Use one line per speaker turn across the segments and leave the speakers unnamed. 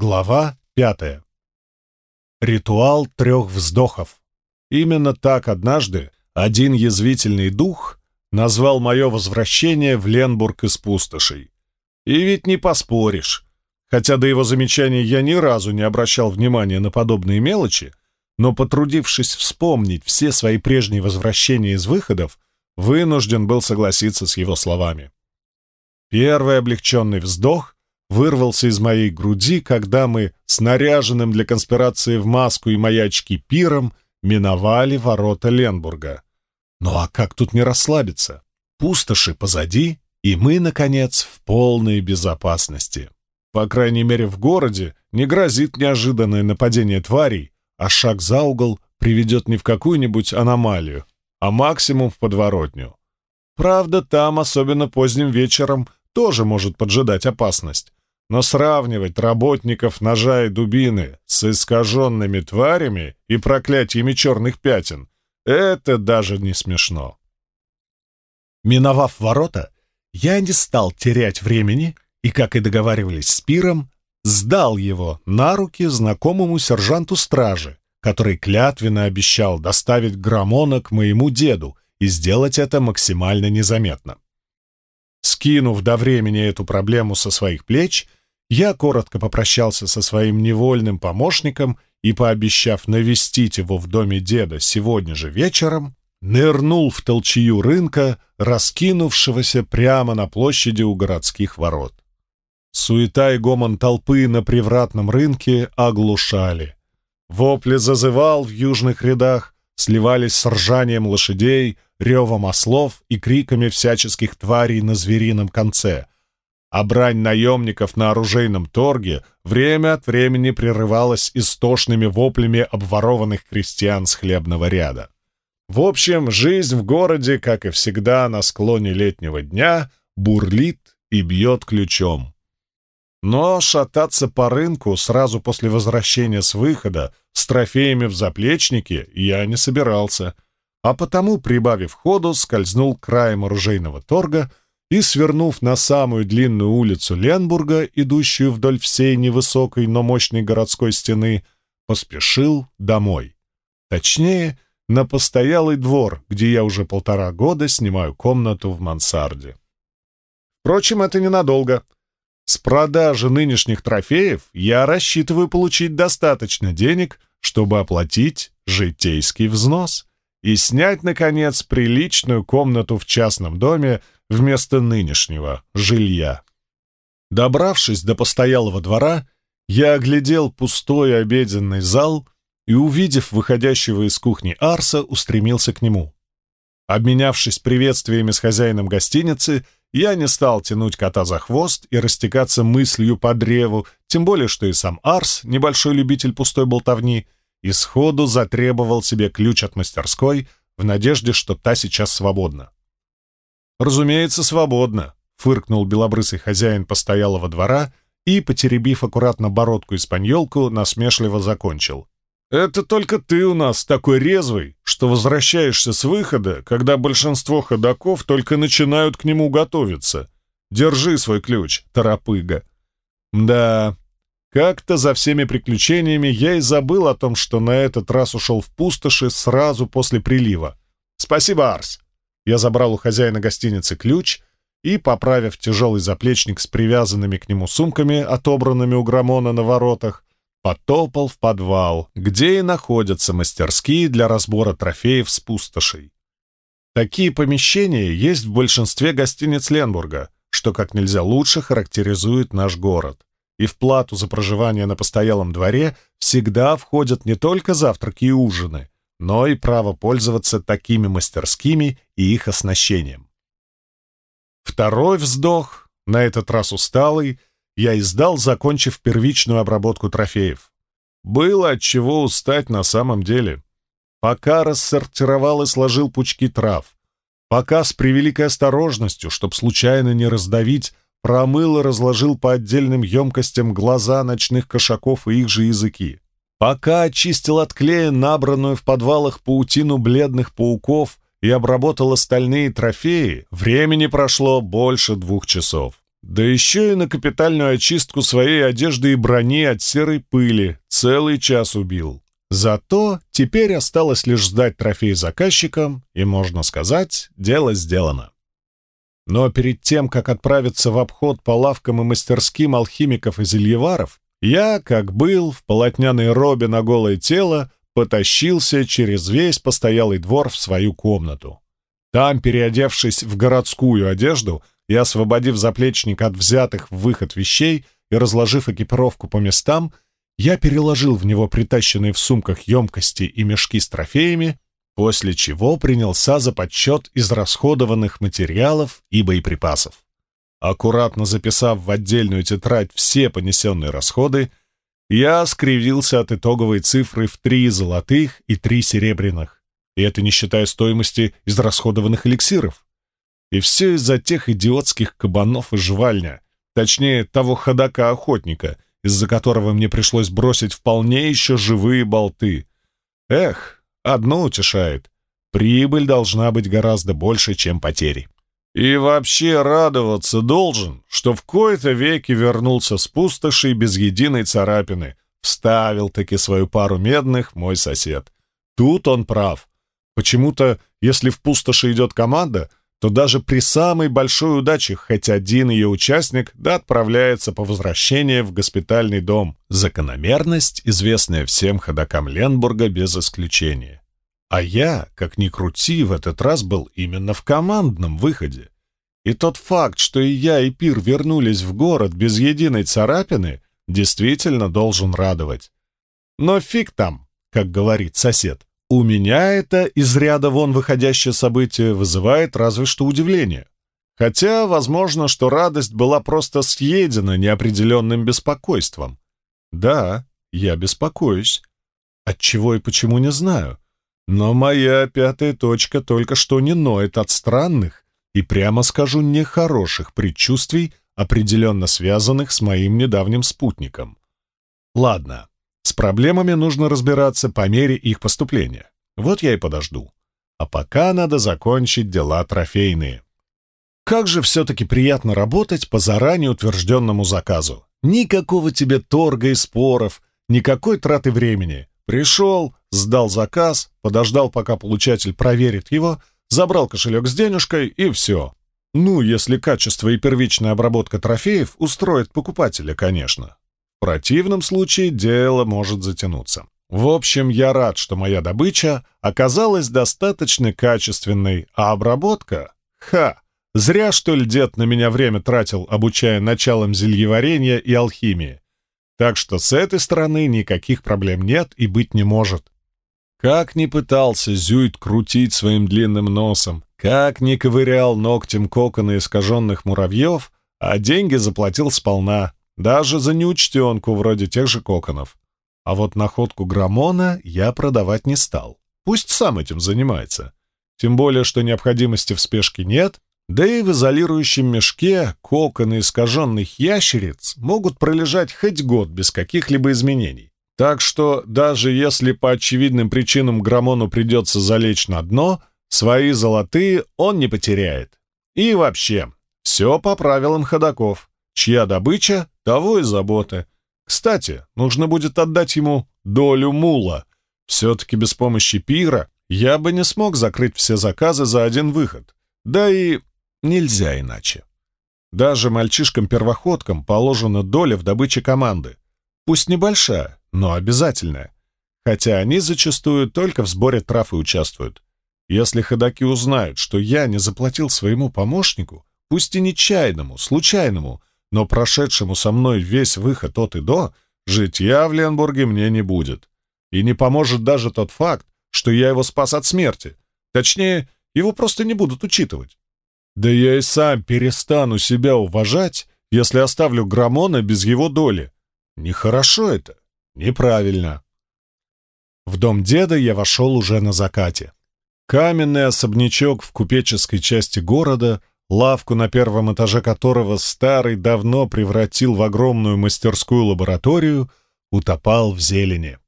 Глава пятая. Ритуал трех вздохов. Именно так однажды один язвительный дух назвал мое возвращение в Ленбург из пустошей. И ведь не поспоришь. Хотя до его замечаний я ни разу не обращал внимания на подобные мелочи, но, потрудившись вспомнить все свои прежние возвращения из выходов, вынужден был согласиться с его словами. Первый облегченный вздох вырвался из моей груди, когда мы с наряженным для конспирации в маску и маячки пиром миновали ворота Ленбурга. Ну а как тут не расслабиться? Пустоши позади, и мы, наконец, в полной безопасности. По крайней мере, в городе не грозит неожиданное нападение тварей, а шаг за угол приведет не в какую-нибудь аномалию, а максимум в подворотню. Правда, там, особенно поздним вечером, тоже может поджидать опасность. Но сравнивать работников ножа и дубины с искаженными тварями и проклятиями черных пятен — это даже не смешно. Миновав ворота, я не стал терять времени и, как и договаривались с Пиром, сдал его на руки знакомому сержанту стражи, который клятвенно обещал доставить Грамона к моему деду и сделать это максимально незаметно. Скинув до времени эту проблему со своих плеч, я коротко попрощался со своим невольным помощником и, пообещав навестить его в доме деда сегодня же вечером, нырнул в толчью рынка, раскинувшегося прямо на площади у городских ворот. Суета и гомон толпы на привратном рынке оглушали. Вопли зазывал в южных рядах, сливались с ржанием лошадей, ревом ослов и криками всяческих тварей на зверином конце — а брань наемников на оружейном торге время от времени прерывалась истошными воплями обворованных крестьян с хлебного ряда. В общем, жизнь в городе, как и всегда на склоне летнего дня, бурлит и бьет ключом. Но шататься по рынку сразу после возвращения с выхода с трофеями в заплечнике я не собирался, а потому, прибавив ходу, скользнул краем оружейного торга — и, свернув на самую длинную улицу Ленбурга, идущую вдоль всей невысокой, но мощной городской стены, поспешил домой. Точнее, на постоялый двор, где я уже полтора года снимаю комнату в мансарде. Впрочем, это ненадолго. С продажи нынешних трофеев я рассчитываю получить достаточно денег, чтобы оплатить житейский взнос и снять, наконец, приличную комнату в частном доме вместо нынешнего жилья. Добравшись до постоялого двора, я оглядел пустой обеденный зал и, увидев выходящего из кухни Арса, устремился к нему. Обменявшись приветствиями с хозяином гостиницы, я не стал тянуть кота за хвост и растекаться мыслью по древу, тем более, что и сам Арс, небольшой любитель пустой болтовни, и сходу затребовал себе ключ от мастерской в надежде, что та сейчас свободна. «Разумеется, свободно», — фыркнул белобрысый хозяин постоялого двора и, потеребив аккуратно бородку и спаньолку, насмешливо закончил. «Это только ты у нас такой резвый, что возвращаешься с выхода, когда большинство ходаков только начинают к нему готовиться. Держи свой ключ, торопыга». «Да, как-то за всеми приключениями я и забыл о том, что на этот раз ушел в пустоши сразу после прилива. Спасибо, Арс. Я забрал у хозяина гостиницы ключ и, поправив тяжелый заплечник с привязанными к нему сумками, отобранными у Грамона на воротах, потопал в подвал, где и находятся мастерские для разбора трофеев с пустошей. Такие помещения есть в большинстве гостиниц Ленбурга, что как нельзя лучше характеризует наш город. И в плату за проживание на постоялом дворе всегда входят не только завтраки и ужины, но и право пользоваться такими мастерскими и их оснащением. Второй вздох, на этот раз усталый, я издал, закончив первичную обработку трофеев. Было от чего устать на самом деле. Пока рассортировал и сложил пучки трав, пока с превеликой осторожностью, чтоб случайно не раздавить, промыл и разложил по отдельным емкостям глаза ночных кошаков и их же языки. Пока очистил от клея набранную в подвалах паутину бледных пауков и обработал остальные трофеи, времени прошло больше двух часов. Да еще и на капитальную очистку своей одежды и брони от серой пыли целый час убил. Зато теперь осталось лишь сдать трофей заказчикам, и, можно сказать, дело сделано. Но перед тем, как отправиться в обход по лавкам и мастерским алхимиков и зельеваров, я, как был, в полотняной робе на голое тело, потащился через весь постоялый двор в свою комнату. Там, переодевшись в городскую одежду и освободив заплечник от взятых в выход вещей и разложив экипировку по местам, я переложил в него притащенные в сумках емкости и мешки с трофеями, после чего принялся за подсчет израсходованных материалов и боеприпасов. Аккуратно записав в отдельную тетрадь все понесенные расходы, я скривился от итоговой цифры в три золотых и три серебряных, и это не считая стоимости израсходованных эликсиров. И все из-за тех идиотских кабанов и жвальня, точнее, того ходока-охотника, из-за которого мне пришлось бросить вполне еще живые болты. Эх, одно утешает. Прибыль должна быть гораздо больше, чем потери. И вообще радоваться должен, что в кои-то веки вернулся с пустошей без единой царапины. Вставил таки свою пару медных мой сосед. Тут он прав. Почему-то, если в пустоши идет команда, то даже при самой большой удаче хоть один ее участник да отправляется по возвращении в госпитальный дом. Закономерность, известная всем ходокам Ленбурга без исключения. А я, как ни крути, в этот раз был именно в командном выходе. И тот факт, что и я, и Пир вернулись в город без единой царапины, действительно должен радовать. Но фиг там, как говорит сосед. У меня это из ряда вон выходящее событие вызывает разве что удивление. Хотя, возможно, что радость была просто съедена неопределенным беспокойством. Да, я беспокоюсь. От чего и почему не знаю. Но моя пятая точка только что не ноет от странных и, прямо скажу, нехороших предчувствий, определенно связанных с моим недавним спутником. Ладно, с проблемами нужно разбираться по мере их поступления. Вот я и подожду. А пока надо закончить дела трофейные. Как же все-таки приятно работать по заранее утвержденному заказу. Никакого тебе торга и споров, никакой траты времени. Пришел, сдал заказ, подождал, пока получатель проверит его, забрал кошелек с денежкой и все. Ну, если качество и первичная обработка трофеев устроит покупателя, конечно. В противном случае дело может затянуться. В общем, я рад, что моя добыча оказалась достаточно качественной, а обработка... Ха! Зря, что ли, дед на меня время тратил, обучая началам зельеварения и алхимии. Так что с этой стороны никаких проблем нет и быть не может. Как ни пытался Зюит крутить своим длинным носом, как ни ковырял ногтем коконы искаженных муравьев, а деньги заплатил сполна, даже за неучтенку вроде тех же коконов. А вот находку Грамона я продавать не стал. Пусть сам этим занимается. Тем более, что необходимости в спешке нет, да и в изолирующем мешке коконы искаженных ящериц могут пролежать хоть год без каких-либо изменений. Так что даже если по очевидным причинам Грамону придется залечь на дно, свои золотые он не потеряет. И вообще, все по правилам ходаков. Чья добыча, того и забота. Кстати, нужно будет отдать ему долю мула. Все-таки без помощи пира я бы не смог закрыть все заказы за один выход. Да и нельзя иначе. Даже мальчишкам-первоходкам положена доля в добыче команды. Пусть небольшая, но обязательная. Хотя они зачастую только в сборе трав и участвуют. Если ходаки узнают, что я не заплатил своему помощнику, пусть и нечаянному, случайному, но прошедшему со мной весь выход от и до, житья в Ленбурге мне не будет. И не поможет даже тот факт, что я его спас от смерти. Точнее, его просто не будут учитывать. Да я и сам перестану себя уважать, если оставлю Грамона без его доли. Нехорошо это, неправильно. В дом деда я вошел уже на закате. Каменный особнячок в купеческой части города лавку на первом этаже которого старый давно превратил в огромную мастерскую лабораторию, утопал в зелени.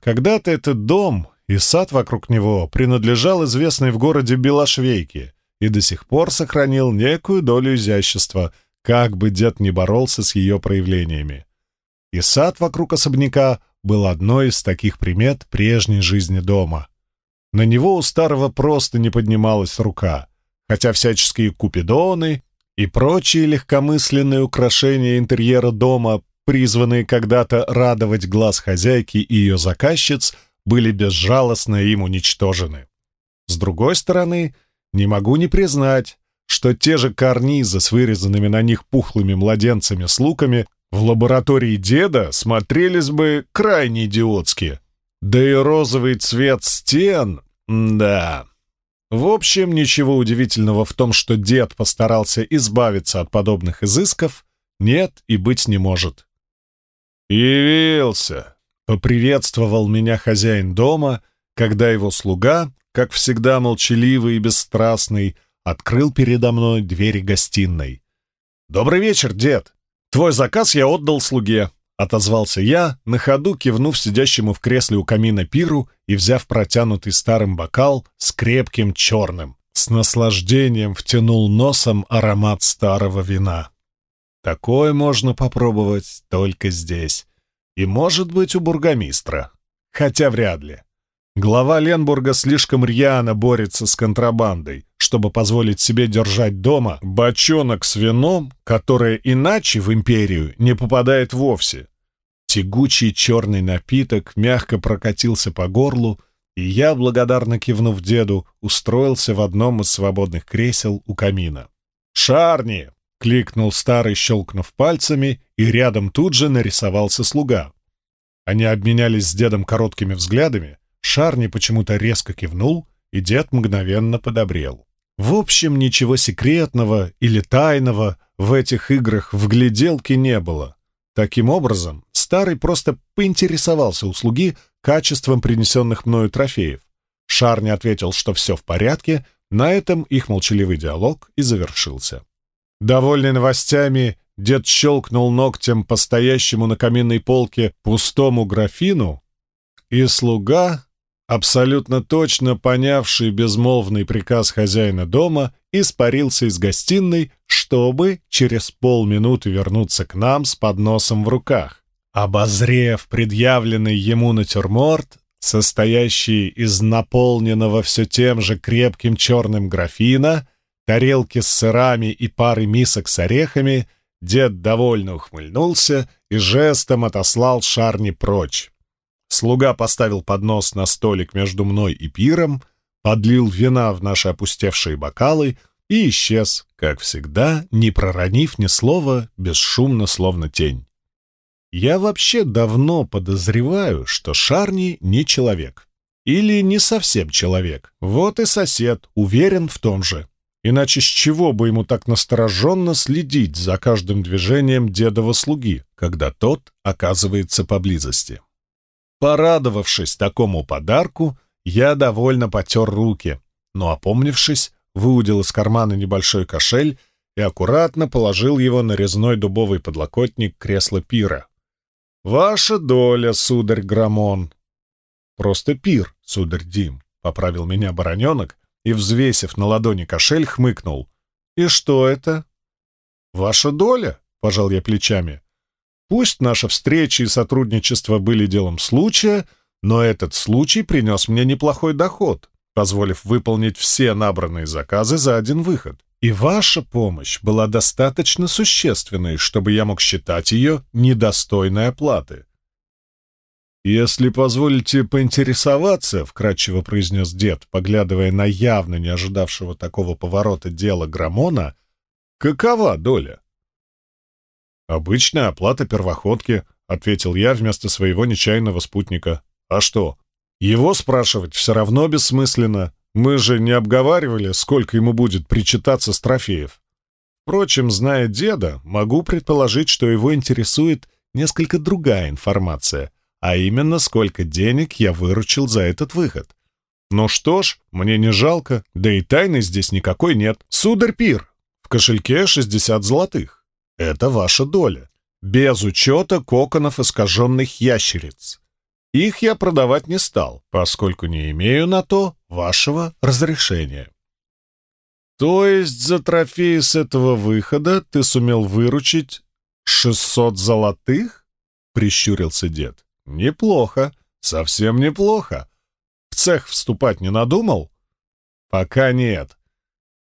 Когда-то этот дом и сад вокруг него принадлежал известной в городе Белошвейке и до сих пор сохранил некую долю изящества, как бы дед не боролся с ее проявлениями. И сад вокруг особняка был одной из таких примет прежней жизни дома. На него у старого просто не поднималась рука, хотя всяческие купидоны и прочие легкомысленные украшения интерьера дома, призванные когда-то радовать глаз хозяйки и ее заказчиц, были безжалостно им уничтожены. С другой стороны, не могу не признать, что те же карнизы с вырезанными на них пухлыми младенцами с луками в лаборатории деда смотрелись бы крайне идиотски. Да и розовый цвет стен... да. В общем, ничего удивительного в том, что дед постарался избавиться от подобных изысков, нет и быть не может. «Явился!» — поприветствовал меня хозяин дома, когда его слуга, как всегда молчаливый и бесстрастный, открыл передо мной двери гостиной. «Добрый вечер, дед! Твой заказ я отдал слуге», — отозвался я, на ходу кивнув сидящему в кресле у камина пиру и взяв протянутый старым бокал с крепким черным. С наслаждением втянул носом аромат старого вина. Такое можно попробовать только здесь. И, может быть, у бургомистра. Хотя вряд ли. Глава Ленбурга слишком рьяно борется с контрабандой, чтобы позволить себе держать дома бочонок с вином, которое иначе в империю не попадает вовсе. Тягучий черный напиток мягко прокатился по горлу, и я, благодарно кивнув деду, устроился в одном из свободных кресел у камина. «Шарни!» — кликнул старый, щелкнув пальцами, и рядом тут же нарисовался слуга. Они обменялись с дедом короткими взглядами, Шарни почему-то резко кивнул, и дед мгновенно подобрел. В общем, ничего секретного или тайного в этих играх в гляделке не было. Таким образом, старый просто поинтересовался у слуги качеством принесенных мною трофеев. Шарни ответил, что все в порядке, на этом их молчаливый диалог и завершился. Довольный новостями, дед щелкнул ногтем по стоящему на каминной полке пустому графину, и слуга абсолютно точно понявший безмолвный приказ хозяина дома, испарился из гостиной, чтобы через полминуты вернуться к нам с подносом в руках. Обозрев предъявленный ему натюрморт, состоящий из наполненного все тем же крепким черным графина, тарелки с сырами и пары мисок с орехами, дед довольно ухмыльнулся и жестом отослал Шарни прочь. Слуга поставил поднос на столик между мной и пиром, подлил вина в наши опустевшие бокалы и исчез, как всегда, не проронив ни слова, бесшумно, словно тень. Я вообще давно подозреваю, что Шарни не человек. Или не совсем человек. Вот и сосед, уверен в том же. Иначе с чего бы ему так настороженно следить за каждым движением дедова слуги, когда тот оказывается поблизости? Порадовавшись такому подарку, я довольно потер руки, но, опомнившись, выудил из кармана небольшой кошель и аккуратно положил его на резной дубовый подлокотник кресла пира. «Ваша доля, сударь Грамон!» «Просто пир, сударь Дим», — поправил меня бароненок и, взвесив на ладони кошель, хмыкнул. «И что это?» «Ваша доля», — пожал я плечами. Пусть наша встреча и сотрудничество были делом случая, но этот случай принес мне неплохой доход, позволив выполнить все набранные заказы за один выход. И ваша помощь была достаточно существенной, чтобы я мог считать ее недостойной оплаты. «Если позволите поинтересоваться», — вкратчиво произнес дед, поглядывая на явно не ожидавшего такого поворота дела Грамона, — «какова доля?» «Обычная оплата первоходки», — ответил я вместо своего нечаянного спутника. «А что? Его спрашивать все равно бессмысленно. Мы же не обговаривали, сколько ему будет причитаться с трофеев. Впрочем, зная деда, могу предположить, что его интересует несколько другая информация, а именно, сколько денег я выручил за этот выход. Ну что ж, мне не жалко, да и тайны здесь никакой нет. Сударь Пир, в кошельке 60 золотых. Это ваша доля. Без учета коконов искаженных ящериц. Их я продавать не стал, поскольку не имею на то вашего разрешения. То есть за трофеи с этого выхода ты сумел выручить шестьсот золотых? Прищурился дед. Неплохо, совсем неплохо. В цех вступать не надумал? Пока нет.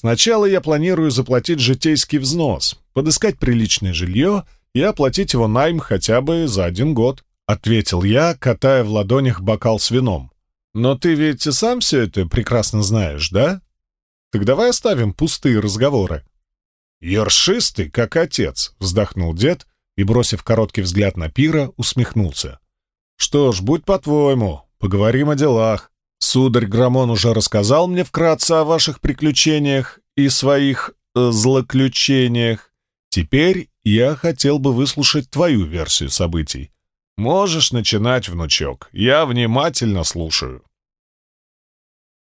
Сначала я планирую заплатить житейский взнос, подыскать приличное жилье и оплатить его найм хотя бы за один год, ответил я, катая в ладонях бокал с вином. Но ты ведь и сам все это прекрасно знаешь, да? Так давай оставим пустые разговоры. «Ершистый, как отец», — вздохнул дед и, бросив короткий взгляд на пира, усмехнулся. «Что ж, будь по-твоему, поговорим о делах. Сударь Грамон уже рассказал мне вкратце о ваших приключениях и своих э, злоключениях. Теперь я хотел бы выслушать твою версию событий. Можешь начинать, внучок, я внимательно слушаю».